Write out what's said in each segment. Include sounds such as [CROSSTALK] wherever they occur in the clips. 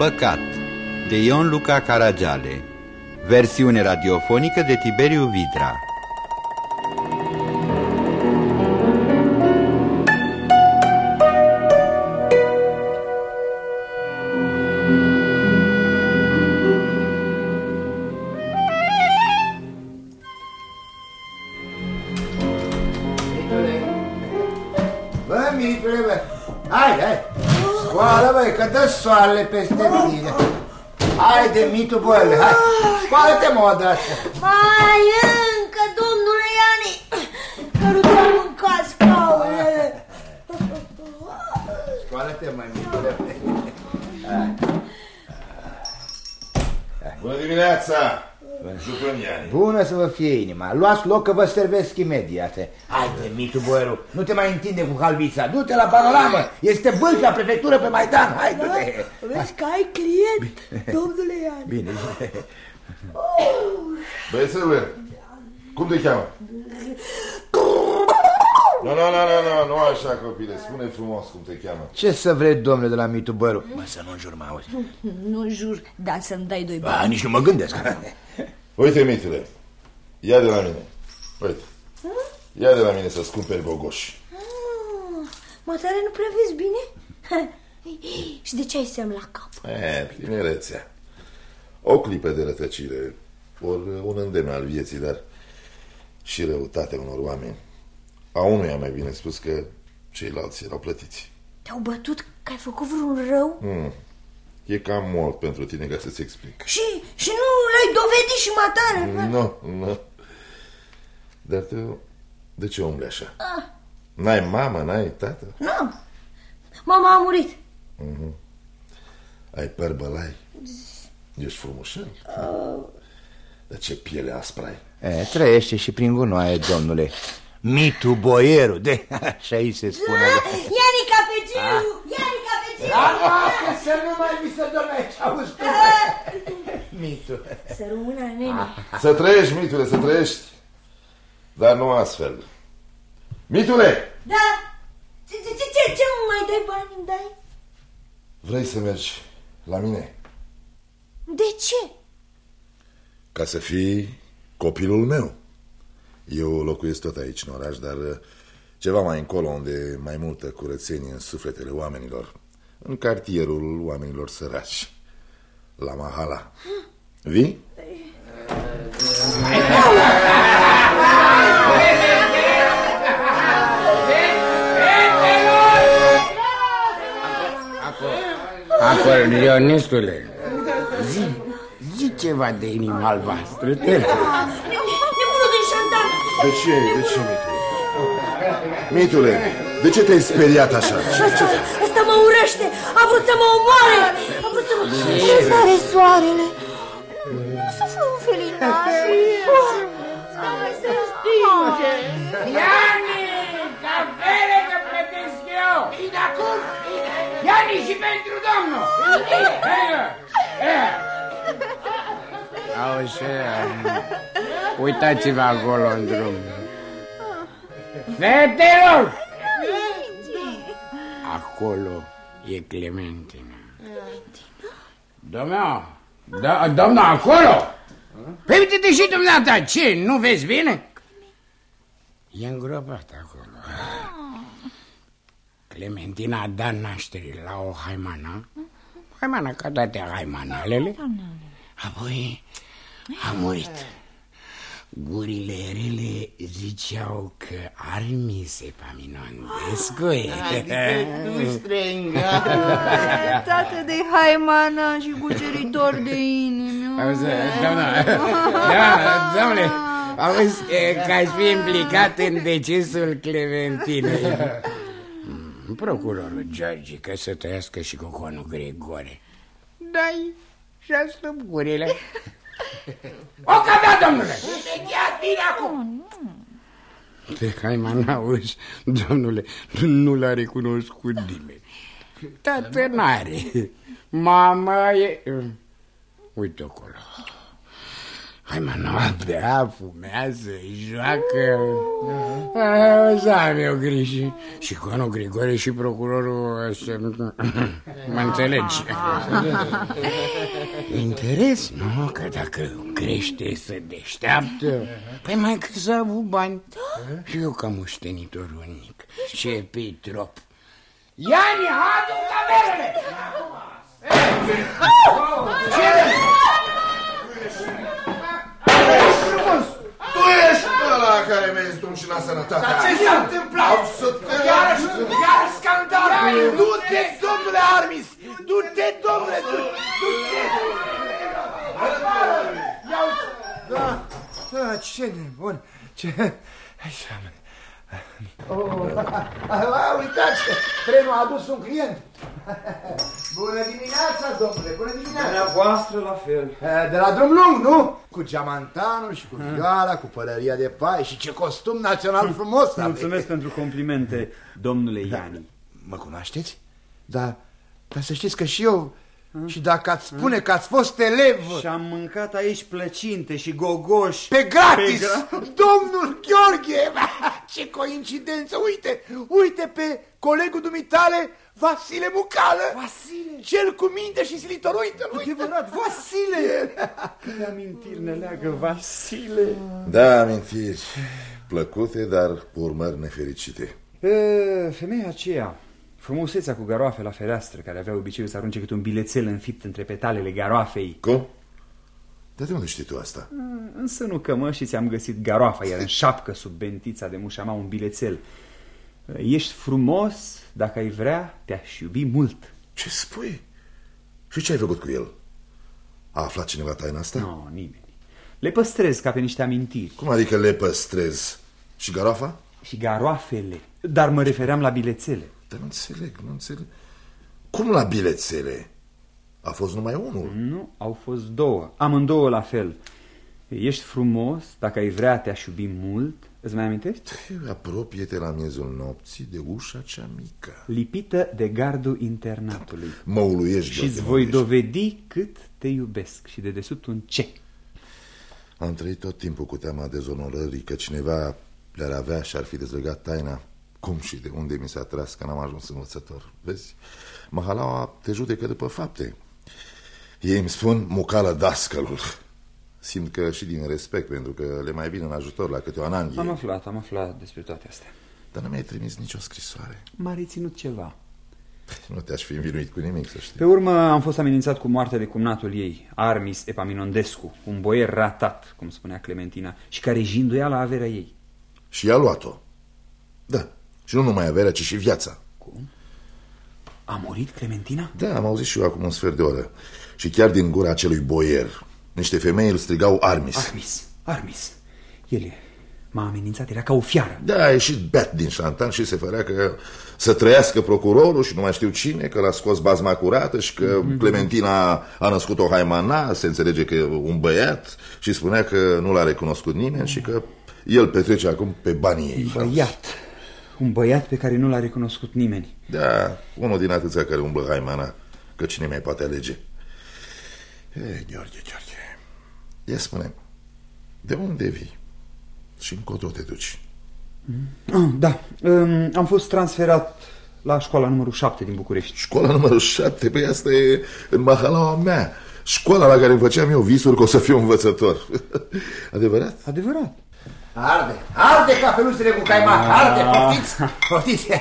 Păcat de Ion Luca Caragiale. Versiune radiofonică de Tiberiu Vidra că dă soarele peste tine. Haide, mitu, bă, hai, scoală-te, mă, odată. Mai încă, domnule Iani, că nu te-am mâncat scaunele. Scoală-te, mă, mitule, Bună dimineața! Jucăniani. Bună să vă fie inima, luați loc că vă servesc imediat. Haide, mitu, boieru, nu te mai întinde cu halvița, du-te la panoramă, este bâlci la prefectură pe Maidan, hai, du-te. Vezi că ai client, domnule Iani. Bine, Băiețelule, cum te cheamă? Nu, nu, nu, nu, nu, nu așa, copile, spune frumos cum te cheamă. ce să vreți, domnule, de la mitu, boieru? Mă, să nu jur, mă auzi. Nu jur, dar să-mi dai doi Ba, bani. nici nu mă gândesc. Uite, mitule, ia de la mine. Uite, ia de la mine să-ți cumperi bogoși. Mă, tare nu prea vezi bine? [LAUGHS] Și de ce ai semn la cap? E, tinerețea. O clipă de rătăcire, ori un îndemn al vieții, dar și răutatea unor oameni. A unuia mai bine spus că ceilalți erau plătiți. Te-au bătut că ai făcut vreun rău? Hmm. E cam mult pentru tine ca să-ți explic. Și, și nu l-ai dovedit și matare? Nu, nu. Dar tu, de ce umbli așa? Ah, N-ai mamă, n-ai tată? nu. Mama a murit. Ai păr bălai? Ești frumușel? Dar ce piele aspră ai? E, trăiește și prin gunoaie, domnule. Mitu boieru, de [LAUGHS] așa îi se spune. Iani cafeciu! Iani cafeciu! Da, să nu mai mi se dorme aici, auzi tu? [LAUGHS] Mitu. Să rămână nene. Să trăiești, mitule, să trăiești. Dar nu astfel. Mitule, Da? Ce, ce, ce, ce, ce nu mai dai bani îmi dai? vrei să mergi la mine? De ce? Ca să fii copilul meu. Eu locuiesc tot aici în oraș, dar uh, ceva mai încolo unde e mai multă curățenie în sufletele oamenilor. În cartierul oamenilor săraci. La Mahala. Vii? Acolo, Leonistule, zi, zi ceva de inima albastră, te rog. Nebunul din șantan! De ce? De ce, Mitule? Mitule, de ce te-ai speriat așa? Ăsta, ăsta mă urăște! A vrut să mă omoare! A vrut să mă... Ce sare soarele! O să fiu un felinaș! Hai să stinge! Iani, cafele că plătesc eu! Bine acum! Iani și pentru domnul! Auzi, uitați-vă acolo în drum. Fetelor! Acolo e Clementina. Domnul, da, domnul, acolo! Păi uite-te și dumneata, ce, nu vezi bine? E îngropat acolo. Clementina a dat naștere la o haimana. Haimana ca toate haimanalele. Apoi a murit. Gurile rele ziceau că armise Paminondescu. [LAUGHS] Tu strenga. [LAUGHS] Tată de haimana și cuceritor de inimi. Auzi, doamna, da, domnule, auzi e, că aș fi implicat în decesul Clementinei. Mm, Procurorul George, că să trăiască și cu conul Grigore. Dai și asta gurile. [LAUGHS] O cavea, domnule! Imediat, bine acum! De haimana, auzi, domnule, nu l-a recunoscut nimeni. Tată n-are. Mama e... Uite acolo. Hai mă, nu [LAUGHS] bea, fumează, joacă. O să am eu grijă. Și conul Grigore și procurorul să... [LAUGHS] Mă înțelegi? [LAUGHS] Interes? Nu, că dacă crește să deșteaptă Păi mai că să avut bani. Și eu ca moștenitorul unic. Ce pitrop. Iani, adu camerele! Ce? Tu ești ăla care mi-ai zis și la sănătate. Dar ce s-a întâmplat? Au să te Iar, iar scandal! Du-te, domnule Armis! Du-te, domnule! Du-te! Da, da, ce nebun, ce... Așa, Oh, a, [LAUGHS] uitați că trenul a adus un client. [LAUGHS] Bună dimineața, domnule, bună dimineața. voastră la fel. De la drum lung, nu? Cu geamantanul și cu vioara, cu pălăria de pai și ce costum național frumos Mulțumesc pentru complimente, domnule Iani. Mă cunoașteți? Da, dar să știți că și eu și dacă ați spune că ați fost elev... Și am mâncat aici plăcinte și gogoși. Pe gratis! Pe gra... [LAUGHS] Domnul Gheorghe! [LAUGHS] Ce coincidență! Uite, uite pe colegul dumitale, Vasile Mucală! Vasile! Cel cu minte și silitor, uite uite! Adevărat, Vasile! [LAUGHS] Câte amintiri ne leagă, Vasile! Da, amintiri plăcute, dar cu urmări nefericite. E, femeia aceea, Frumusețea cu garoafe la fereastră, care avea obiceiul să arunce câte un bilețel înfipt între petalele garoafei. Cum? Dar de unde știi tu asta? Însă nu că și ți-am găsit garoafa, iar în [LAUGHS] șapcă sub bentița de mușama un bilețel. Ești frumos, dacă ai vrea, te-aș iubi mult. Ce spui? Și ce ai făcut cu el? A aflat cineva taina asta? Nu, no, nimeni. Le păstrez ca pe niște amintiri. Cum adică le păstrez? Și garoafa? Și garoafele. Dar mă refeream la bilețele. Dar nu înțeleg, nu înțeleg. Cum la bilețele? A fost numai unul? Nu, au fost două. Amândouă la fel. Ești frumos, dacă ai vrea te-aș iubi mult. Îți mai amintești? Apropie-te la miezul nopții de ușa cea mică. Lipită de gardul internatului. Mă uluiești, Și îți voi dovedi cât te iubesc și de desubt un ce. Am trăit tot timpul cu teama dezonorării că cineva le-ar avea și ar fi dezlegat taina cum și de unde mi s-a tras că n-am ajuns învățător? Vezi, Mahalaua te judecă după fapte. Ei îmi spun mucală dascălul. Simt că și din respect, pentru că le mai vin în ajutor la câte o ananghie. Am aflat, am aflat despre toate astea. Dar nu mi-ai trimis nicio scrisoare. M-a reținut ceva. Nu te-aș fi învinuit cu nimic, să știi. Pe urmă am fost amenințat cu moartea de cumnatul ei, Armis Epaminondescu, un boier ratat, cum spunea Clementina, și care jinduia la averea ei. Și i-a luat-o. Da, și nu numai averea, ci și viața. Cum? A murit Clementina? Da, am auzit și eu acum un sfert de oră. Și chiar din gura acelui boier, niște femei îl strigau Armis. Armis, Armis. El m-a amenințat, era ca o fiară. Da, a ieșit beat din șantan și se fărea că să trăiască procurorul și nu mai știu cine, că l-a scos bazma curată și că mm -hmm. Clementina a născut o haimana, se înțelege că e un băiat și spunea că nu l-a recunoscut nimeni și că el petrece acum pe banii ei. Băiat. Un băiat pe care nu l-a recunoscut nimeni. Da, unul din atâția care umblă haimana, că cine mai poate alege. E, Gheorghe, Gheorghe, ia spune, de unde vii și încotro te duci? Ah, da, um, am fost transferat la școala numărul 7 din București. Școala numărul 7? Păi asta e în mahalaua mea. Școala la care făceam eu visuri că o să fiu învățător. [LAUGHS] Adevărat? Adevărat. Arde, arde cafeluțele cu caimac, arde, poftiți, poftiți. [LAUGHS]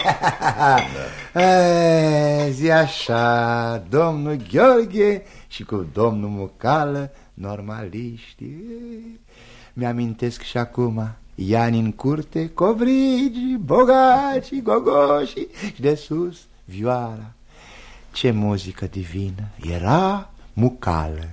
da. Zi așa, domnul Gheorghe și cu domnul Mucală, normaliști. Mi-amintesc și acum, Iani în curte, covrigi, bogaci, gogoși și de sus vioara. Ce muzică divină, era Mucală.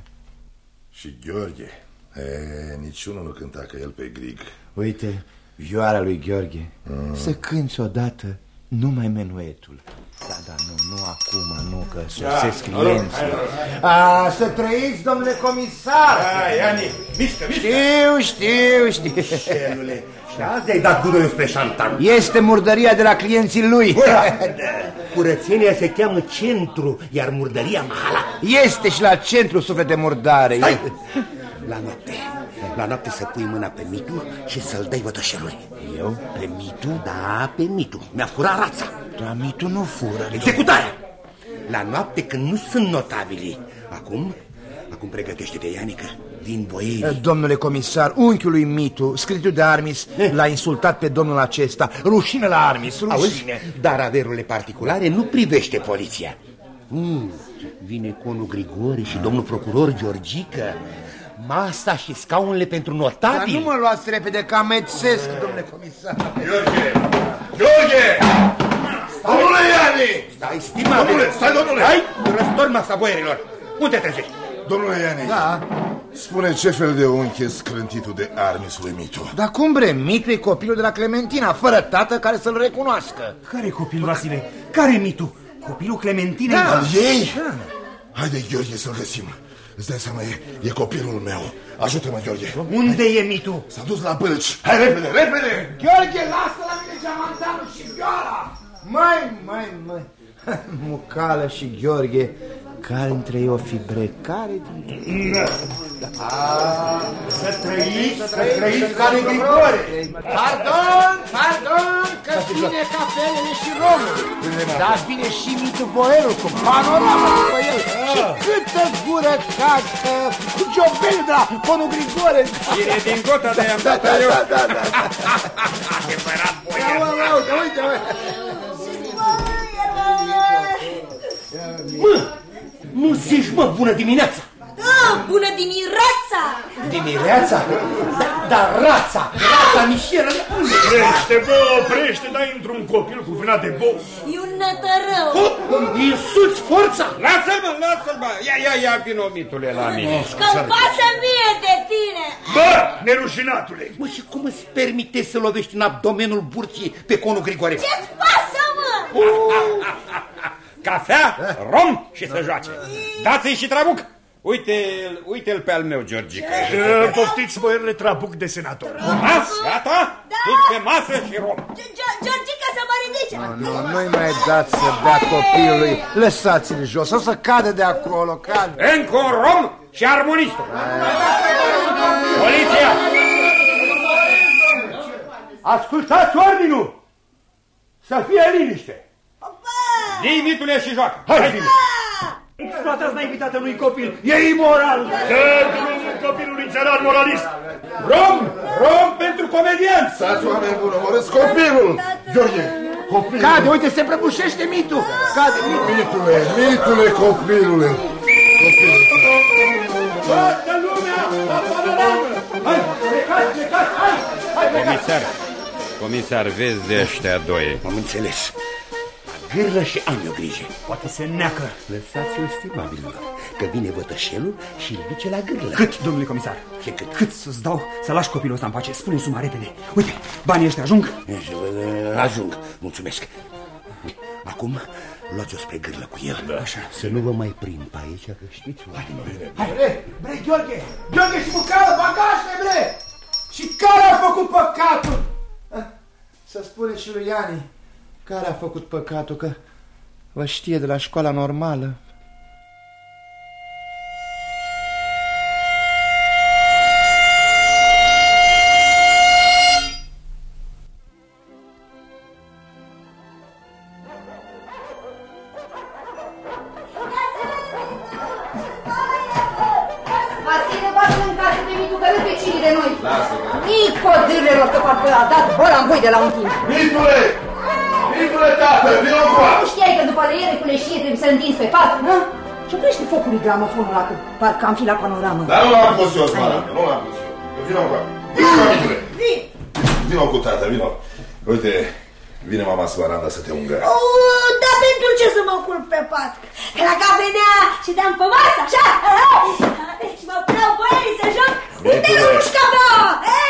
Și Gheorghe, e, niciunul nu cânta ca el pe grig. Uite, vioara lui Gheorghe. Mm. Să cânti odată numai menuetul. Da, da, nu, nu acum, nu, că sosesc da, clienții. A, Să trăiți, domnule comisar! Da, Iani, mișcă, mișcă! Știu, știu, știu. Șelule, și azi ai dat gunoiul spre șantan. Este murdăria de la clienții lui. Curățenia se cheamă centru, iar murdăria mahala. Este și la centru suflet de murdare. Stai! La noapte. La noapte să pui mâna pe Mitu și să-l dai vătășelului. Eu? Pe Mitu? Da, pe Mitu. Mi-a furat rața. Dar Mitu nu fură. Executarea! La noapte când nu sunt notabili. Acum, acum pregătește-te, Ianică. Vin boierii. Domnule comisar, unchiului Mitu, scritul de Armis, l-a insultat pe domnul acesta. Rușine la Armis, Auzi? rușine. Dar averurile particulare nu privește poliția. Mm, vine conul Grigore și domnul procuror Georgică. Masa și scaunele pentru Dar notabili. nu mă luați repede că amețesc, domnule comisar. Gheorghe! Gheorghe! Domnule Iani! Stai, stimate. Domnule, stai, domnule! Stai, răstorn masa boierilor. Unde te trezești? Domnule Iani, Da, spune ce fel de unchi e scrântitul de Armis lui Mitu? dar cum bre, Mitu e copilul de la Clementina, fără tată care să-l recunoască. Care copil, Vasile? Care Mitu? Copilul Clementinei? Da. Al ei? Haide, Gheorghe, să-l găsim. Îți dai seama, e, e copilul meu. Ajută-mă, Gheorghe. Unde e Mitu? S-a dus la bălci. Hai, repede, repede! Gheorghe, lasă la mine geamantanul și vioara! Mai, mai, mai. [LAUGHS] Mucală și Gheorghe, care între ei o fi bre? Care dintre ei? Să trăiți, să trăiți ca lui Grigore. Pardon, pardon, că vine cafelele și romul. Dar vine și Mitu Boelul cu panorama după el. Și câtă gură cacă cu ciobelul de la Conul Grigore. Cine din gota de am dat eu? Da, da, da. Ia, uite, uite, uite, uite. Mă, nu zici, mă, bună dimineața. Da, bună dimineața! Dimineața? Da, dar rața, rața mișieră, unde e? Oprește, bă, oprește, dai într-un copil cu vina de bou. E un nătărău! Insulți forța! Lasă-l, mă, lasă-l, bă. Ia, ia, ia, vino, mitule, la mine. Că-mi pasă mie de tine! Bă, nerușinatule! Mă, și cum îți permite să lovești în abdomenul burții pe conul Grigore? Ce-ți pasă, mă? Cafea, rom și să joace. Dați-i și trabuc. Uite-l uite pe al meu, Georgica. Uh, Poftiți, boierele trabuc de senator. Da? Gata? Sus pe masă și rom. Georgica să mă ridice! Nu, nu-i mai dați să bea copilului. Lăsați-l jos, o să cadă de acolo, cadă. Încă un rom și armonistul. Poliția! Ascultați ordinul! Să fie liniște! Zi, mitule, și joacă. Hai, bine! Exploatați naivitatea unui copil. E imoral. Dă drumul copilului țăran moralist. Rom! Rom pentru comedianți! Stați, oameni buni, omorâți copilul! Gheorghe, copilul! Cade, uite, se prăbușește mitul. Cade, mitul. Mitule, mitule, copilule! Copilul. Toată lumea la panoramă! Hai, plecați, plecați, hai! Hai, plecați! Comisar, comisar, vezi de ăștia doi. Am înțeles. Gârlă și am eu grijă. Poate se neacă. Lăsați-l, stimabilor, că vine vătășelul și îl duce la gârlă. Cât, domnule comisar? Ce cât? Cât să-ți dau să lași copilul ăsta în pace? Spune suma repede. Uite, banii ăștia ajung? Ajung, mulțumesc. Acum, luați-o spre gârlă cu el. Da. Așa. Să nu vă mai prind pe aici, că știți oamenii. Bre, bre, Gheorghe, Gheorghe și Mucală, bagaște, bre! Și care a făcut păcatul? Ah, Să spune și lui Iani, care a făcut păcatul, că vă știe de la școala normală. Parcă am fi la panoramă. Dar nu l-am pus eu, Smara, nu l-am pus eu. Vino cu Vino, Mitule! Vino cu tata, vino. Uite, vine mama Smaranda să te ungă. Oh, dar pentru ce să mă culp pe pat? Că la venea și te-am pe masă, așa? Și mă puneau boierii să joc? Uite Mitule. la mușca mea! E,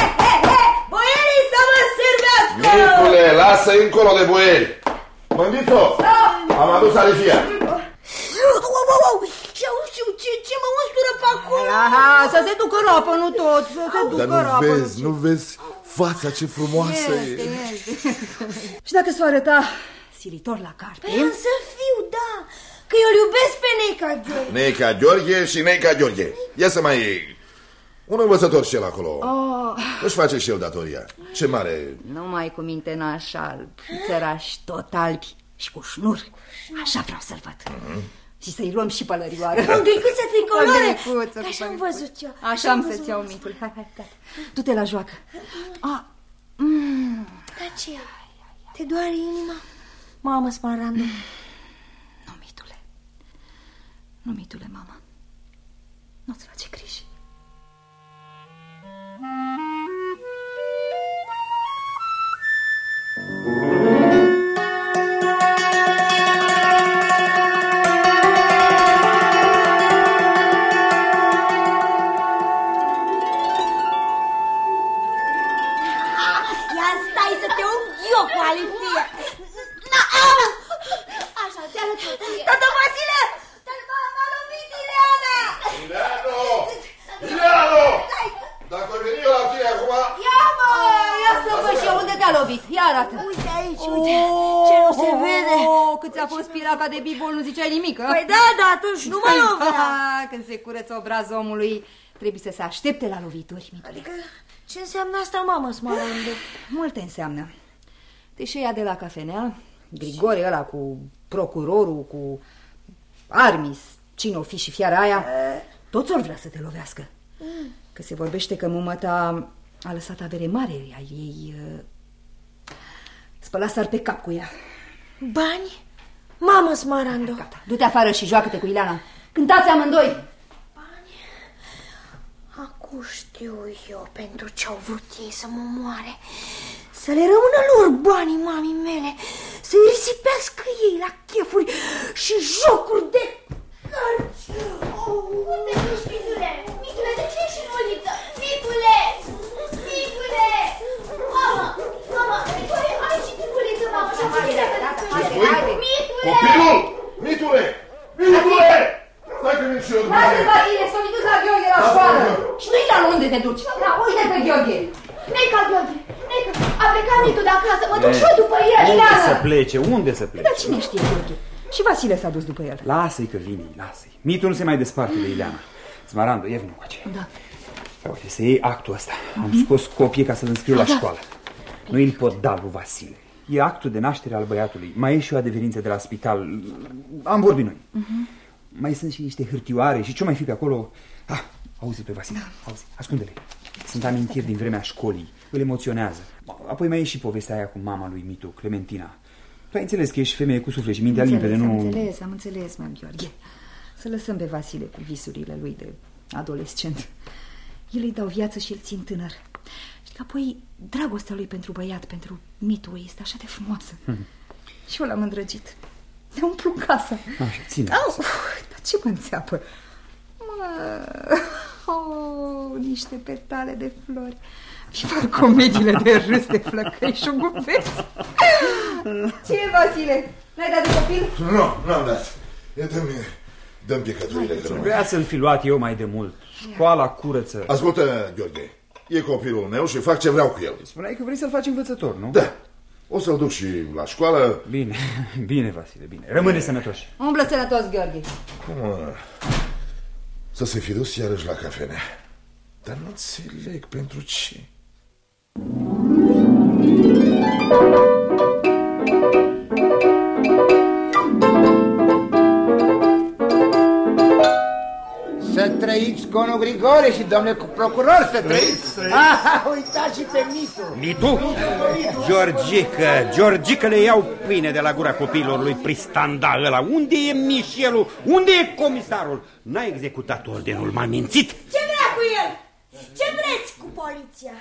e, e, e, boierii să mă servească! Mitule, lasă încolo de boieri. Mândițo, am adus arifia. Wow, wow, wow! Ce știu, ce, ce mă ustură pe acolo? Aha, să se ducă rapă, nu tot, să se Dar ducă nu rapă. vezi, nu vezi fața ce frumoasă Este, e. este. [LAUGHS] Și dacă s-o arăta silitor la carte, Păi am să fiu, da, că eu îl iubesc pe Neca Gheorghe. Neica Gheorghe și Neica Gheorghe. Ia să mai Un învățător și el acolo. Oh. Își face și el datoria. Ce mare... Numai cu minte naș alb, țărași tot albi și cu șnur. Așa vreau să-l văd. Și să-i luăm și pălărioară. O găicuță tricolore! Găicuță, Ca așa am văzut eu. Așa am să-ți iau mitul. Hai, hai, gata. Du-te la joacă. A, mm. Dar ce? Te doare inima? Mamă, Smarandu. Nu, mitule. Nu, mitule, mama. Nu-ți face griji. Ia alifie. Na, au! Așa, ți arăt eu ție. Tată Vasile! Tată, m-a lovit Ileana! Ileano! Ileano! Dacă veni eu la tine acum... Ia, mă! Ia să văd și eu unde te-a lovit. Ia arată. Uite aici, uite. Ce nu se vede. Oh, cât ți-a fost piraca de bibol, nu ziceai nimic, a? Păi da, da, atunci nu mă lovea. Da, când se curăță obrazul omului, trebuie să se aștepte la lovituri. mitule. Adică, ce înseamnă asta, mamă, Smarandu? Multe înseamnă. Te și ea de la cafenea, Grigore ăla cu procurorul, cu Armis, cine o fi și fiara aia, toți or vrea să te lovească. Că se vorbește că mumăta a lăsat avere mare ai ei. uh, Spăla sar pe cap cu ea. Bani? Mamă, Smarandu. Gata, du-te afară și joacă-te cu Ileana. Cântați amândoi! Acum știu eu pentru ce au vrut ei să mă moare. Să le rămână lor banii mamii mele, să-i risipească ei la chefuri și jocuri de cărți. Oh, unde ești, Mitule? Mitule, de ce ești în uliță? Mitule! Mitule! Mama! Mama! Mitule, ai și în uliță, mama! Și Spui? Copilul! Mitule! Mitule! Stai că vin și eu. Lasă-l, Vasile, să-mi duci la Gheorghe la Lasă-l, școală. Gheorghe. Și nu-i la unde te duci. Da, uite pe Gheorghe. Neca, Gheorghe! Neca! A plecat Mitu de acasă, mă duc și eu după el! Unde Ileana! să plece? Unde să Dar plece? cine știe, Gheorghe? Și Vasile s-a dus după el. Lasă-i că vine, lasă-i. Mitul nu se mai desparte de Ileana. Smarandu, ia vină cu aceea. Da. Uite, să iei actul ăsta. Am scos copie ca să-l înscriu la școală. Nu îl pot da lui Vasile. E actul de naștere al băiatului. Mai e și o adeverință de la spital. Am vorbit noi. Mai sunt și niște hârtioare și ce mai fi pe acolo. Ah, auzi pe Vasile, auzi, ascunde-le. Sunt amintiri din vremea școlii. Îl emoționează. Apoi mai e și povestea aia cu mama lui Mitu, Clementina. Tu ai înțeles că ești femeie cu suflet și mintea limpede, Am nu... înțeles, am înțeles, mă, Gheorghe. Să lăsăm pe Vasile cu visurile lui de adolescent. El îi dau viață și îl țin tânăr. Și apoi dragostea lui pentru băiat, pentru mitul este așa de frumoasă. Și eu l-am îndrăgit. Ne umplu casa. Așa, ține. Au, dar ce mă înțeapă? Mă, oh, niște petale de flori. Și fac comediile de râs de flăcăi și gupeți. Ce e, Vasile? N-ai dat de copil? Nu, n-am dat. Ia dă-mi, dă-mi picăturile că nu mai... Vrea să-l fi luat eu mai de mult. Școala curăță. Ascultă, Gheorghe, e copilul meu și fac ce vreau cu el. Spuneai că vrei să-l faci învățător, nu? Da, o să-l duc și la școală. Bine, [LAUGHS] bine, Vasile, bine. Rămâne sănătoși. Umblă sănătos, Gheorghe. Cum, mă, să se fi dus iarăși la cafenea. Dar nu înțeleg pentru ce. Să trăiți, conul Grigore și domnule procuror, să trăiți. Ah, uitați și pe Mitu. Mitu? Georgică, Georgică le iau pâine de la gura copilor lui Pristanda ăla. Unde e Mișelul? Unde e comisarul? N-a executat ordinul, m-a mințit. Ce vrea cu el? Ce vreți cu poliția?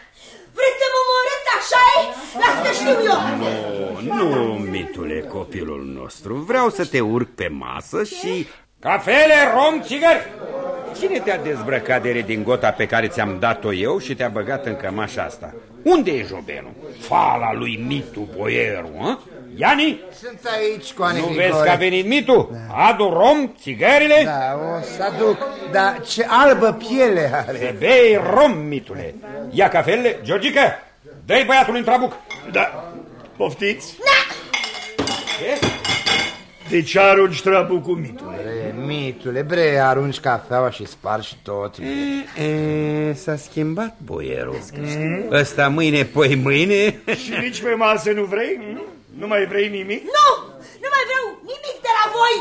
Vreți să mă omorâți așa -i? Lasă că știu eu! Nu, nu, mitule, copilul nostru. Vreau să te urc pe masă și... Cafele, rom, țigări! Cine te-a dezbrăcat de redingota pe care ți-am dat-o eu și te-a băgat în cămașa asta? Unde e jobenul? Fala lui Mitu Boieru, hă? Iani? Sunt aici, coane Nu Grigore. vezi că a venit Mitu? Adu rom, țigările? Da, o să aduc. Dar ce albă piele are. Să bei rom, mitule. Ia cafele, Georgica, dă-i băiatul în trabuc. Da, poftiți? Ce? De ce arunci trapul cu mitul? Bre, mitule, bre, arunci cafeaua și spargi tot. E, e, s-a schimbat boierul. Mm? Ăsta mâine, poi mâine. Și nici pe masă nu vrei? Mm? Nu mai vrei nimic? Nu! Nu mai vreau nimic de la voi!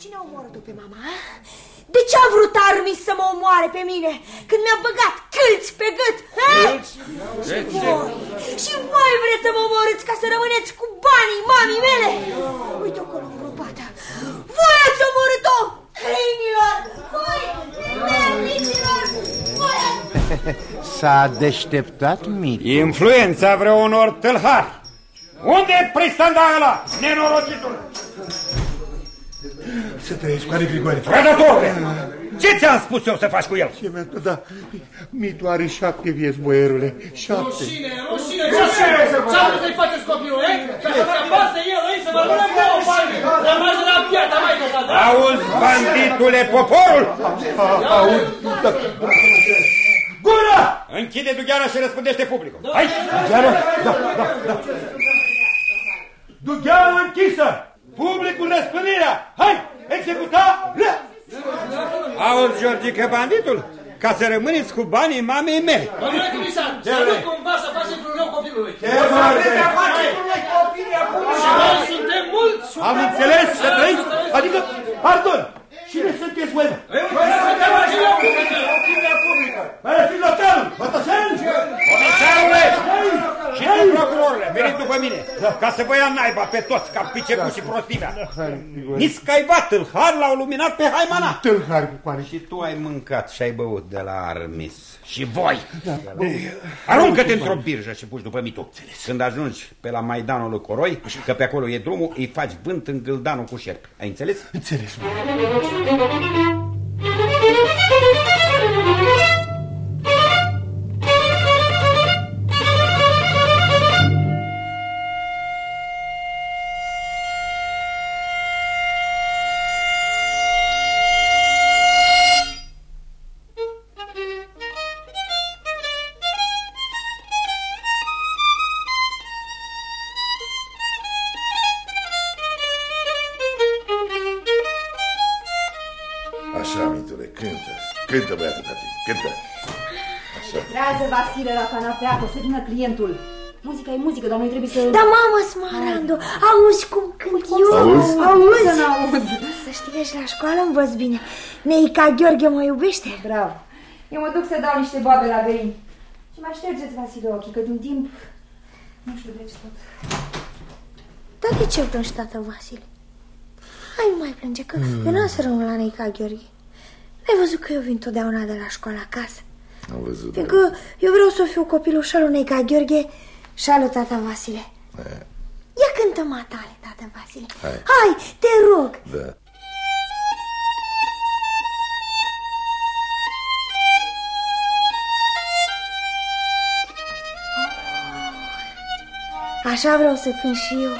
Cine a omorât-o pe mama? a? De ce a vrut Armis să mă omoare pe mine când mi-a băgat câlți pe gât? a? Și voi, și voi vreți să mă omorâți ca să rămâneți cu banii mamii mele? Uite acolo îngropată. Voi ați omorât-o, câinilor! Voi, nemernicilor! Voi ați... S-a deșteptat mit. Influența vreo unor tâlhari. Unde e pristanda ăla, nenorocitul? Să trăiești cu Ale Grigore. Prădătorule! Ce ți-am spus eu să faci cu el? Ce mi-a da, Mitu are șapte vieți, boierule, șapte. Rușine, rușine, ce Ce-a vrut să-i faceți copilul, eh? Ca să capase el, eh? Să vă rămână pe o bani. Rămași de la piata, mai ca da? Auzi, banditule, poporul? Aud, da, Gura! Închide dugheara și răspândește publicul. Hai! Chiară? Da, da, da. Dugheara închisă! Publicul răspândirea! Hai! Executa! Auzi, Georgica, banditul? Ca să rămâneți cu banii mamei mele. Domnule comisar, să nu cumva să faceți vreun rău copilului. Și noi suntem mulți. Am înțeles să trăiți, adică, pardon, cine sunteți voi? Noi suntem opinia publică. Mai fi local, Bătășeni? Comisarule! Și tu, procurorule, veniți după mine, ca să vă ia naiba pe toți, ca picecu și prostimea. Nici că ai bat tâlhar, l-au luminat pe Haimana. Tâlhari cu coane. Și tu ai mâncat și ai băut de la Armis. Și voi! Aruncă-te într-o birjă și puși după mitu. Când ajungi pe la Maidanul lui Coroi, că pe acolo e drumul, îi faci vânt în gâldanul cu șerpi. Ai înțeles? Înțeles. Thank you. Cântă. Cântă, băiatul tati, cântă. Așa. Trează, Vasile, la canapea, că o să vină clientul. Muzica e muzică, dar noi trebuie să... Da, mamă, Smarando, auzi cum cânt eu? Auzi? Auzi? Să n-aud. Să știi că și la școală învăț bine. Neica Gheorghe mă iubește? Bravo. Eu mă duc să dau niște babe la veini. Și mai ștergeți, Vasile, ochii, că din timp... Nu știu de ce tot. Dar de ce plângi, tată Vasile? Hai, nu mai plânge, că mm. eu n-am să rămân la Neica Gheorghe. N-ai văzut că eu vin totdeauna de la școală acasă? Am văzut. Pentru că eu vreau să fiu copilul și al lui Neica Gheorghe și al lui tata Vasile. Eh, Ia cântă matale, tată Vasile. Hai. Hai, te rog. Da. Așa vreau să cânt și eu.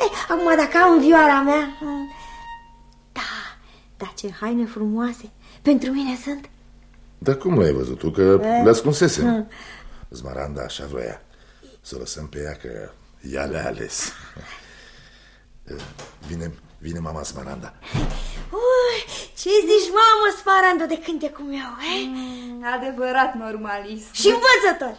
Ei, acum dacă am vioara mea... mm, Da, da, ce haine frumoase. Pentru mine sunt. Dar cum l-ai văzut tu? Că le ascunsesem. Zmaranda așa vroia. Să o lăsăm pe ea că ea le-a ales. [LAUGHS] Eh, Vine, vine mama Smaranda. Ui, ce zici, mamă, Smarando, de cântecul meu, eh? Mm, adevărat normalist. Și învățător.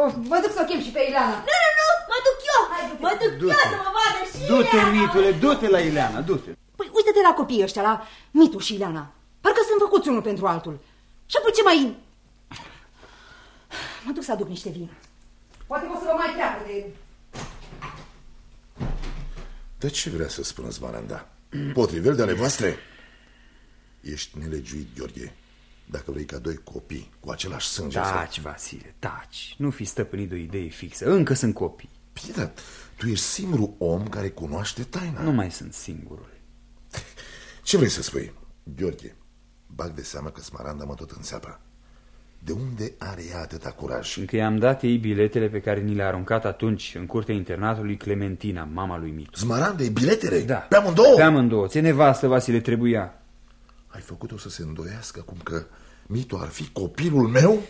Oh, mă duc să o chem și pe Ileana. Nu, nu, nu, mă duc eu. Mă duc eu să mă vadă și Du-te, ea. mitule, du-te la Ileana, du-te. Păi uite-te la copiii ăștia, la Mitu și Ileana. Parcă sunt făcuți unul pentru altul. Și apoi ce mai... Mă duc să aduc niște vin. Poate că o să vă mai treacă de... De ce vrea să spună Smaranda? Potrivel de ale voastre? Ești nelegiuit, Gheorghe. Dacă vrei ca doi copii cu același sânge să... Taci, Vasile, taci. Nu fi stăpânit de o idee fixă. Încă sunt copii. Bine, dar tu ești singurul om care cunoaște taina. Nu mai sunt singurul. Ce vrei să spui? Gheorghe, bag de seamă că Smaranda mă tot înțeapă. De unde are ea atâta curaj? Încă i-am dat ei biletele pe care ni le-a aruncat atunci în curtea internatului Clementina, mama lui Mitu. Smaranda e biletele? Da. Pe amândouă? Pe amândouă. Ți nevastă, Vasile, trebuia. Ai făcut-o să se îndoiască cum că Mitu ar fi copilul meu?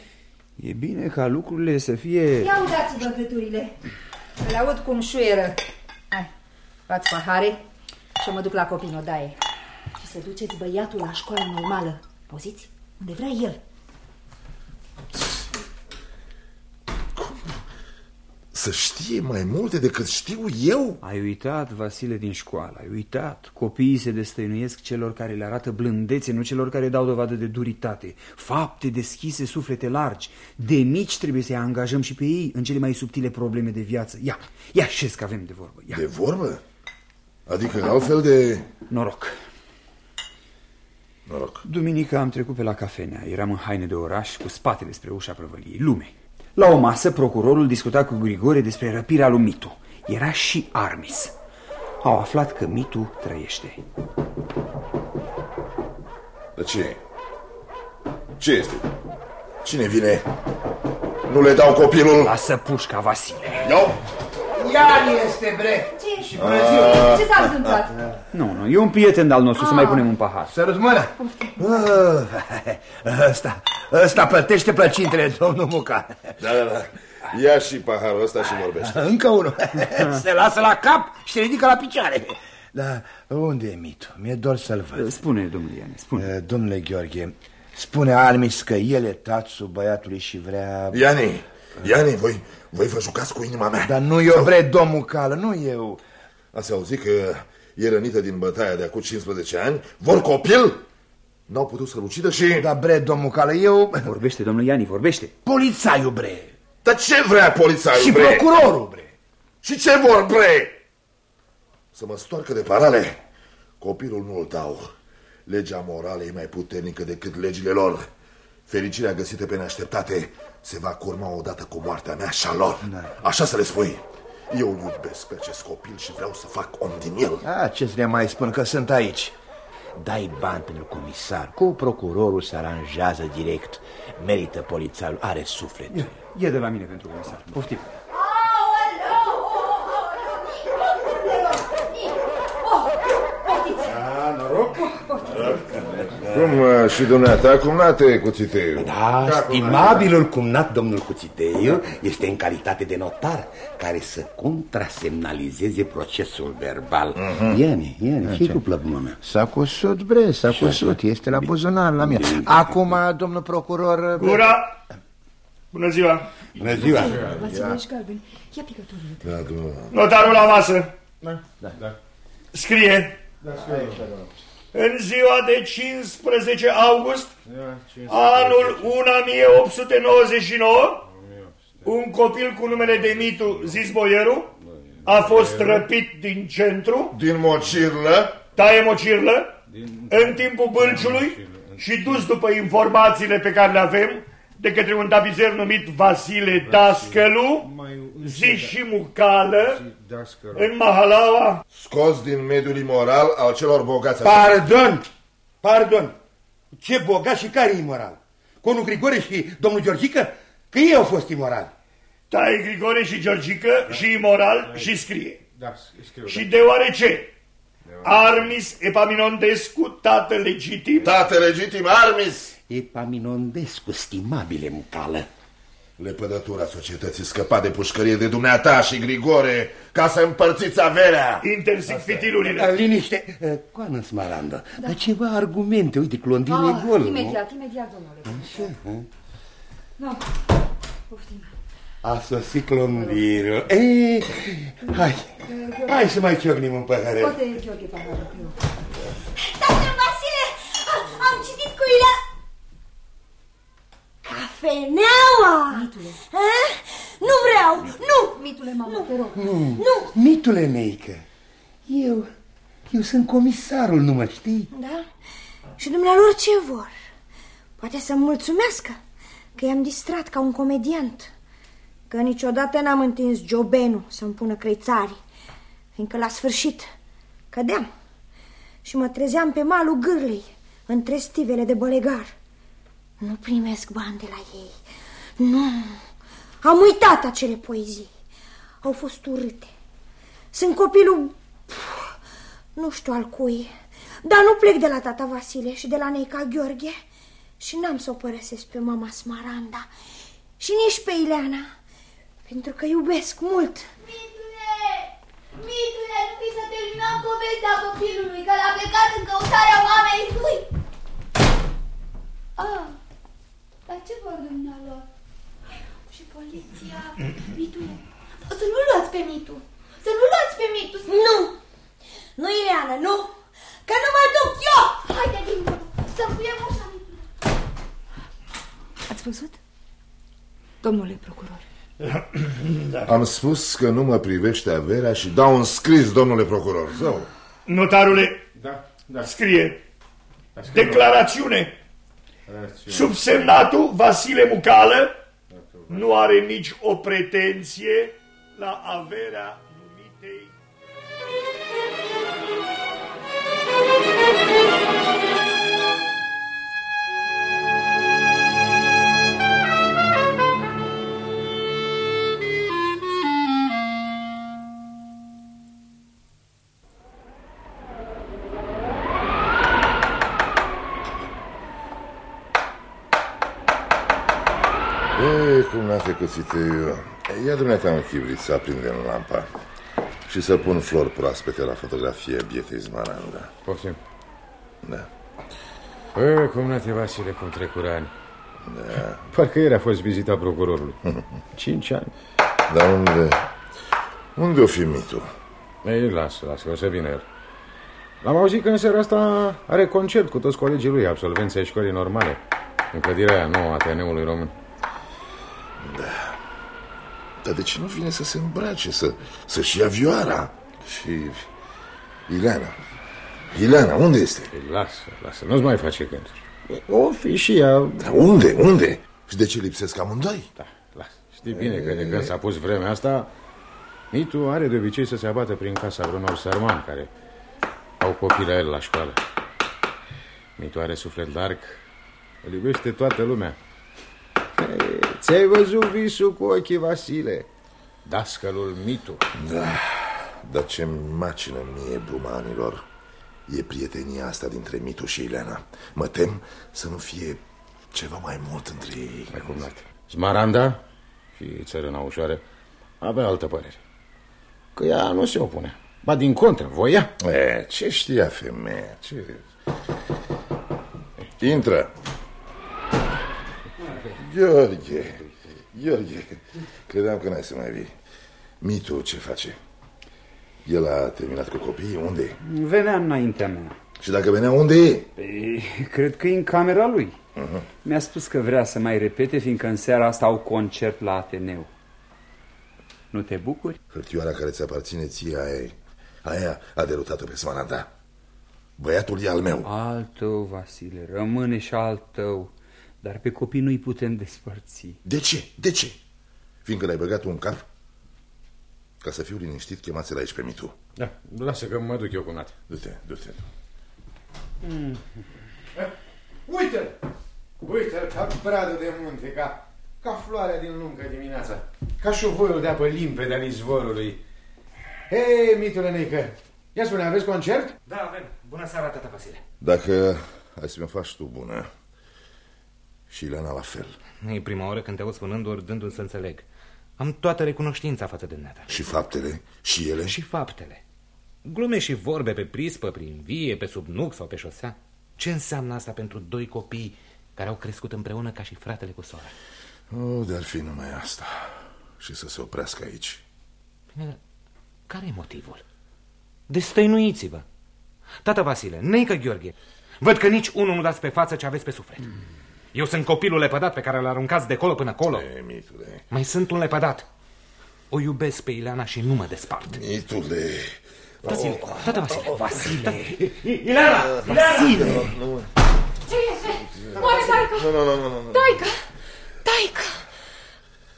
E bine ca lucrurile să fie... Ia udați-vă gâturile. Le aud cum șuieră. Hai, luați pahare. Și mă duc la copii, Odaie. Și să duceți băiatul la școala normală. Auziți? Unde vrea el. Să știe mai multe decât știu eu? Ai uitat, Vasile, din școală, ai uitat. Copiii se destăinuiesc celor care le arată blândețe, nu celor care dau dovadă de duritate. Fapte deschise, suflete largi. De mici trebuie să-i angajăm și pe ei în cele mai subtile probleme de viață. Ia, ia șezi că avem de vorbă. Ia. De vorbă? Adică altfel de... Noroc. Noroc. Duminică am trecut pe la cafenea. Eram în haine de oraș, cu spatele spre ușa prăvăliei. Lume. La o masă, procurorul discuta cu Grigore despre răpirea lui Mitu. Era și Armis. Au aflat că Mitu trăiește. Dar ce? Ce este? Cine vine? Nu le dau copilul? Lasă pușca, Vasile. Iau! Iar este, breț! Ce? Și bună ziua! Ce s-a întâmplat? Nu, nu, e un prieten al nostru, să mai punem un pahar. Sărut mâna! Ah, Ăsta, ăsta plătește plăcintele, domnul Muca. Da, da, da. Ia și paharul ăsta și vorbește. Încă unul. [LAUGHS] Se lasă la cap și se ridică la picioare. Da, unde e Mitu? Mi-e dor să-l văd. Spune, domnule Iane, spune. Eh, Domnule Gheorghe, spune Almis că el e tațul băiatului și vrea... Iani, Iani, voi, voi vă jucați cu inima mea. Dar nu eu, bre, domnul Cală, nu eu. Ați auzit că e rănită din bătaia de acum 15 ani? Vor copil? N-au putut să-l ucidă și... Da, bre, domnul Cală, eu... Vorbește, domnul Iani, vorbește. Polițaiul, bre. Dar ce vrea polițaiul, Și bre? procurorul, bre. Și ce vor, bre? Să mă stoarcă de parale? Copilul nu-l dau. Legea morală e mai puternică decât legile lor. Fericirea găsită pe neașteptate se va curma odată cu moartea mea și a lor. Așa să le spui. Eu îl iubesc pe acest copil și vreau să fac om din el. A, ce să le mai spun că sunt aici? Dai bani pentru comisar. Cu procurorul se aranjează direct. Merită polițarul, are suflet. Ia, ia de la mine pentru comisar. Poftim. Cum uh, și dumneata, cum nate cuțiteiul? Da, stimabilul cumnat domnul Cuțiteiu este în calitate de notar care să contrasemnalizeze procesul verbal. Iane, Iane, ce cu plăpuma mea? S-a cusut, bre, s-a cusut. Este la buzunar la mine. Acum, domnul procuror... Gura! Bună ziua! Bună ziua! Vasile, ești galben. Ia picăturile. Da, du- Notarul la masă. Scrie. În ziua de 15 august, anul 1899, un copil cu numele de Mitu, zis boierul, a fost răpit din centru, Din mocirlă, taie mocirlă, în timpul bâlciului și dus după informațiile pe care le avem de către un tapizer numit Vasile Dascălu, zis și Mucală, în Mahalaua, scos din mediul imoral al celor bogați. Pardon! Pardon! Ce bogat și care e imoral? Conul Grigore și domnul Georgică? Că ei au fost imorali. taie Grigore și Georgică și imoral și scrie. Și deoarece Armis Epaminondescu, tată legitim, Tată legitim, Armis! Epaminondescu, stimabile mucală. Lepădătura societății scăpa de pușcărie de dumneata și Grigore ca să împărțiți averea. interzic fitilurile. Dar liniște, Eh, Coană Smarandă, dar ceva argumente, uite, clondinul e gol, nu? imediat, imediat, domnule. Da, poftim. A sosit clondirul. Ei, hai, hai să mai ciocnim un păhărel. Scoate, Gheorghe, paharul, te rog. Domnul Vasile, a- am citit cu ele... Cafeneaua! Mitule. Eh? Nu vreau, nu! Mitule, mamă, te rog. Nu! Mitule meică, eu, eu sunt comisarul, nu mă știi? Da? Și dumnealor ce vor? Poate să-mi mulțumească că i-am distrat ca un comediant. Că niciodată n-am întins Jobenu să-mi pună creițarii, fiindcă la sfârșit cădeam și mă trezeam pe malul gârlei, între stivele de bălegar. Nu primesc bani de la ei. Nu. Am uitat acele poezii. Au fost urâte. Sunt copilul... Puh, nu știu al cui, dar nu plec de la tata Vasile și de la neica Gheorghe și n-am să o părăsesc pe mama Smaranda și nici pe Ileana, pentru că iubesc mult. Mitule, nu vii să terminăm povestea copilului, că l-a plecat în căutarea mamei lui. Ah, dar ce vor dumnealor? Și poliția, Mitule, să nu luați pe Mitu, să nu luați pe Mitu. Nu, nu, Ileana, nu, că nu mă duc eu. Haide, dincolo, să puiem ușa, Mitule. Ați văzut? Domnule procuror. [COUGHS] Da. Am spus că nu mă privește averea și dau un scris, domnule procuror. Zău. Notarule, Da, da. scrie Da, scrie, declarațiune. Rațiune. Subsemnatul Vasile Mucală nu are nici o pretenție la averea numitei E, cum n-a trecut eu. Ia dumneata un chibrit să aprindem lampa și să pun flori proaspete la fotografie bietei Zmaranda. Poftim. Da. E, cum n-a te, Vasile, cum trec ani. Da. [LAUGHS] Parcă ieri a fost vizita procurorului. [LAUGHS] Cinci ani. Dar unde... Unde o fi mitul? Ei, lasă, lasă, o să vină el. L-am auzit că în seara asta are concert cu toți colegii lui, absolvenții ai școlii normale, în clădirea aia nouă a Ateneului Român. Dar de ce nu vine să se îmbrace, să, să-și ia vioara? Și... Ileana. Ileana, unde este? Ei, lasă, lasă, nu-ți mai face gânduri. O fi și ea... Dar unde, unde? Și de ce lipsesc amândoi? Da, lasă. Știi bine că de când s-a pus vremea asta, Mitu are de obicei să se abată prin casa vreunor sărmani care au copii la el la școală. Mitu are suflet larg, îl iubește toată lumea. Ei, Ți-ai văzut visul cu ochii, Vasile? Dascălul Mitu. Da, dar ce macină mie brumanilor e prietenia asta dintre Mitu și Ileana. Mă tem să nu fie ceva mai mult între ei. Mai cum nate. Smaranda și țărâna ușoară avea altă părere. Că ea nu se opune. Ba din contră, voia. E, ce știa femeia? Ce... Intră. Gheorghe, Gheorghe, credeam că n-ai să mai vii. Mitu ce face? El a terminat cu copiii? Unde e? Venea înaintea mea. Și dacă venea, unde e? Păi, cred că e în camera lui. Uh-huh. Mi-a spus că vrea să mai repete, fiindcă în seara asta au concert la Ateneu. Nu te bucuri? Hârtioara care ți aparține ție, aia, e. aia a derutat-o pe Smaranda. Băiatul e al meu. Al tău, Vasile, rămâne și al tău. Dar pe copii nu-i putem despărți. De ce? De ce? Fiindcă l-ai băgat un cap? Ca să fiu liniștit, chemați-l aici pe Mitu. Da, lasă că mă duc eu cu nat. Du-te, du-te. Mm. Uite-l! Uite-l ca bradul de munte, ca, ca floarea din luncă dimineața. Ca șuvoiul de apă limpede al izvorului. Hei, mitule Neică, ia spune, aveți concert? Da, avem. Bună seara, tata Vasile. Dacă ai să mi faci tu bună și Ileana la fel. Nu e prima oară când te aud spunând ori dându-mi să înțeleg. Am toată recunoștința față de neata. Și faptele? Și ele? Și faptele. Glume și vorbe pe prispă, prin vie, pe sub nuc sau pe șosea. Ce înseamnă asta pentru doi copii care au crescut împreună ca și fratele cu sora? Oh, de-ar fi numai asta. Și să se oprească aici. Bine, care e motivul? Destăinuiți-vă. Tata Vasile, Neică Gheorghe, văd că nici unul nu dați pe față ce aveți pe suflet. Mm. Eu sunt copilul lepădat pe care îl aruncați de colo până acolo. E, mitule. Mai sunt un lepădat. O iubesc pe Ileana și nu mă despart. Mitule... Vasile, oh. tata Vasile. Oh, Vasile. Ileana! Vasile! Ce este? Moare taică! Nu, nu, nu, nu, nu. Taică! Taică!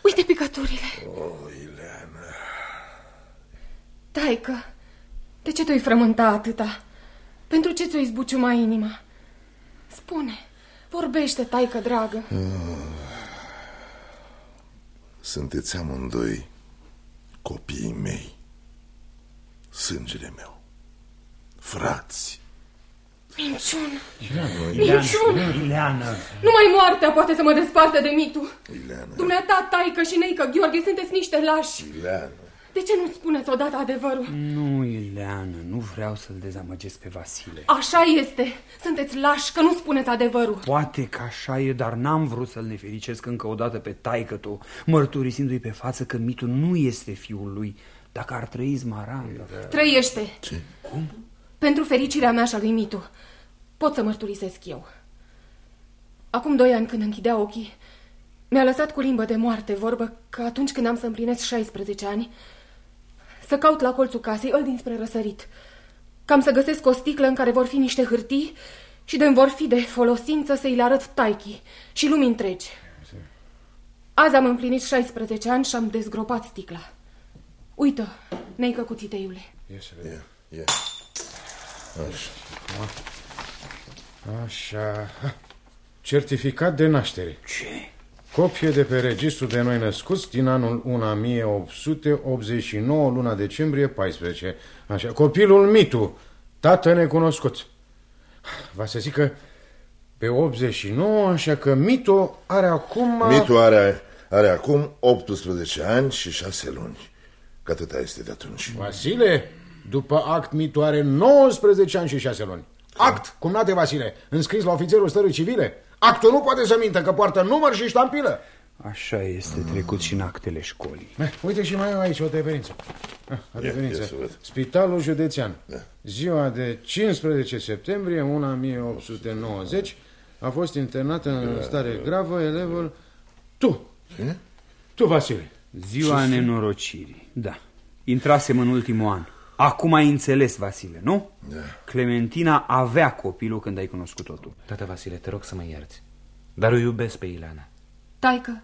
Uite picăturile. Oh, Ileana. Taică, de ce te-ai frământa atâta? Pentru ce ți-o izbuciuma inima? Spune, vorbește, taică dragă. Sunteți amândoi copiii mei. Sângele meu. Frați. Minciună! Minciună! Ileana! Numai moartea poate să mă despartă de mitu. Ileana. Dumneata, taică și neică Gheorghe, sunteți niște lași. Ileana. De ce nu spuneți odată adevărul? Nu, Ileana, nu vreau să-l dezamăgesc pe Vasile. Așa este. Sunteți lași că nu spuneți adevărul. Poate că așa e, dar n-am vrut să-l nefericesc încă o dată pe taică tu, mărturisindu-i pe față că mitul nu este fiul lui, dacă ar trăi Smaranda. Trăiește. Ce? Cum? Pentru fericirea mea și a lui Mitu. Pot să mărturisesc eu. Acum doi ani când închidea ochii, mi-a lăsat cu limbă de moarte vorbă că atunci când am să împlinesc 16 ani, să caut la colțul casei, îl dinspre răsărit. Cam să găsesc o sticlă în care vor fi niște hârtii și de vor fi de folosință să-i le arăt taichii și lumii întregi. Azi am împlinit 16 ani și am dezgropat sticla. Uită, neică cuțiteiule. Ia să vedem. Ia, ia. Așa. Așa. Certificat de naștere. Ce? Copie de pe registru de noi născuți din anul 1889, luna decembrie 14. Așa, copilul Mitu, tată necunoscut. Va să zic că pe 89, așa că Mitu are acum... Mitu are, are acum 18 ani și 6 luni. Că atâta este de atunci. Vasile, după act, Mitu are 19 ani și 6 luni. Act, cumnate Vasile, înscris la ofițerul stării civile. Actul nu poate să mintă că poartă număr și ștampilă. Așa este trecut și în actele școlii. Eh, Uite și mai am aici o adeverință. Ah, ia Adeverință. să văd. Spitalul județean. Da. Ziua de 15 septembrie 1890 a fost internat în stare gravă elevul tu. Ce? Tu, Vasile. Ziua nenorocirii, da. Intrasem în ultimul an. Acum ai înțeles, Vasile, nu? Da. Clementina avea copilul când ai cunoscut-o tu. Tată Vasile, te rog să mă ierți. Dar o iubesc pe Ileana. Taică,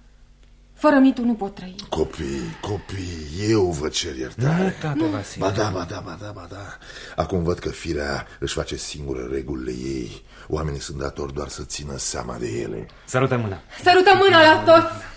fără Mitu nu pot trăi. Copii, copii, eu vă cer iertare. Nu, tată Vasile. Ba da, ba da, ba da, ba da. Acum văd că firea își face singură regulile ei. Oamenii sunt datori doar să țină seama de ele. Sărută mâna. Sărută mâna la toți!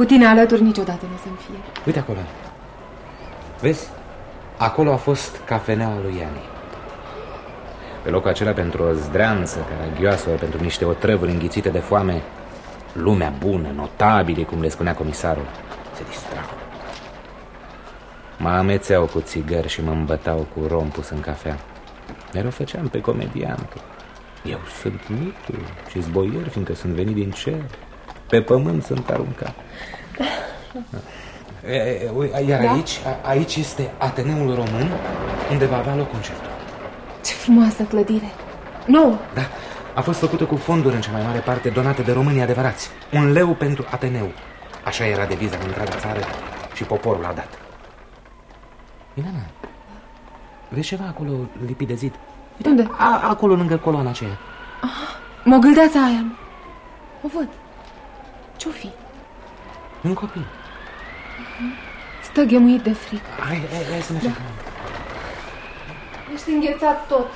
Cu tine alături niciodată nu o să-mi fie. Uite acolo. Vezi? Acolo a fost cafeneaua lui Iani. Pe locul acela, pentru o zdreanță caragioasă, ori pentru niște otrăvuri înghițite de foame, lumea bună, notabile, cum le spunea comisarul, se distrau. Mă amețeau cu țigări și mă îmbătau cu rom pus în cafea. Mereu făceam pe comediantă. Eu sunt mitul și zboier, fiindcă sunt venit din cer. Pe pământ sunt aruncat. [LAUGHS] E, e, ui, Iar Da? aici, a- aici este Ateneul Român, unde va avea loc concertul. Ce frumoasă clădire. Nouă. Da, a fost făcută cu fonduri în cea mai mare parte donate de românii adevărați. Un leu pentru Ateneu. Așa era deviza în întreaga țară și poporul a dat. Ileana, vezi ceva acolo lipit de zid? Uite, Unde? A, acolo lângă coloana aceea. Mogâldeața aia. O văd. Ce-o fi? Un copil. Stă ghemuit de frică. Hai, hai, hai să mergem. Ești înghețat tot.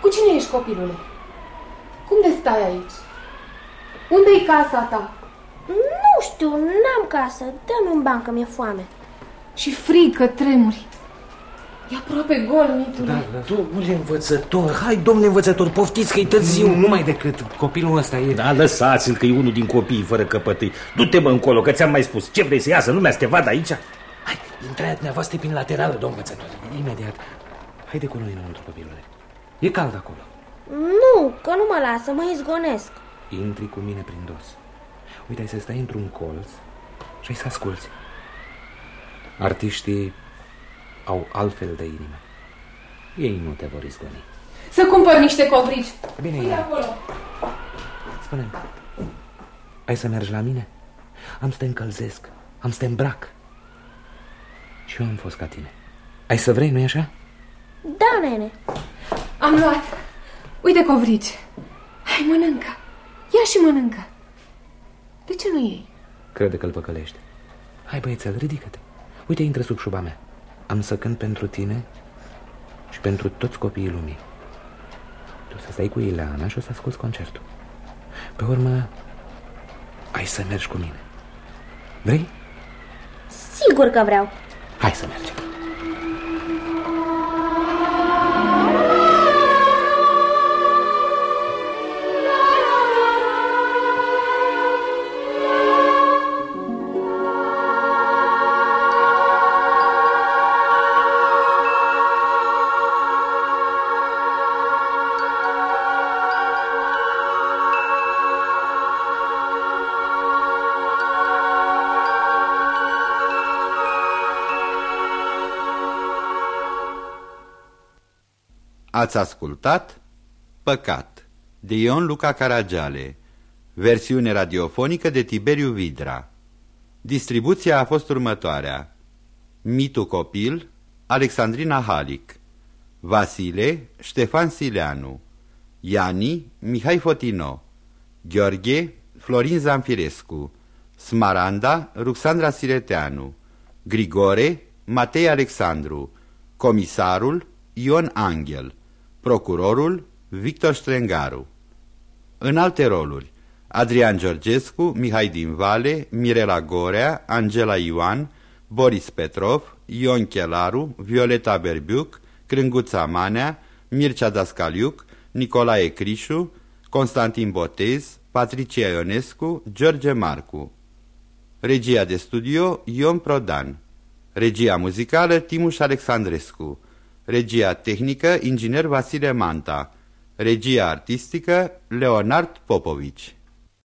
Cu cine ești, copilule? Cum de stai aici? Unde-i casa ta? Nu știu, n-am casă. Dă-mi un ban că mi-e foame. Și frică, tremuri. E aproape gol, mitule. Da, domnule învățător, hai, domnule învățător, poftiți că e târziu. Nu mai decât copilul ăsta e... Da, lăsați-l că e unul din copiii fără căpătâi. Du-te mă încolo, că ți-am mai spus. Ce vrei să iasă lumea să te vadă aici? Hai, intrați dumneavoastră prin laterală, domn învățător. Imediat. Haide cu noi înăuntru, copilule. E cald acolo. Nu, că nu mă lasă, mă izgonesc. Intri cu mine prin dos. Uite, ai să stai într-un colț și ai să asculți. Artiștii au altfel de inimă. Ei nu te vor izgoni. Să cumpăr niște covrigi. Bine, Uite Ina. acolo. spune ai să mergi la mine? Am să te încălzesc, am să te îmbrac. Și eu am fost ca tine. Ai să vrei, nu-i așa? Da, nene. Am luat. Uite covrici. Hai, mănâncă. Ia și mănâncă. De ce nu iei? Crede că îl păcălește. Hai, băiețel, ridică-te. Uite, intră sub șuba mea. Am să cânt pentru tine și pentru toți copiii lumii. Tu să stai cu Ileana și o să asculți concertul. Pe urmă, ai să mergi cu mine. Vrei? Sigur că vreau. Hai să mergem. Ați ascultat Păcat de Ion Luca Caragiale Versiune radiofonică de Tiberiu Vidra. Distribuția a fost următoarea. Mitu Copil Alexandrina Halic Vasile Ștefan Sileanu Iani Mihai Fotino Gheorghe Florin Zanfirescu Smaranda Ruxandra Sireteanu Grigore Matei Alexandru Comisarul Ion Angel Procurorul Victor Strengaru În alte roluri Adrian Georgescu, Mihai din Vale, Mirela Gorea, Angela Ioan, Boris Petrov, Ion Chelaru, Violeta Berbiuc, Crânguța Manea, Mircea Dascaliuc, Nicolae Crișu, Constantin Botez, Patricia Ionescu, George Marcu. Regia de studio Ion Prodan. Regia muzicală Timuș Alexandrescu. Regia tehnică, inginer Vasile Manta. Regia artistică, Leonard Popovici.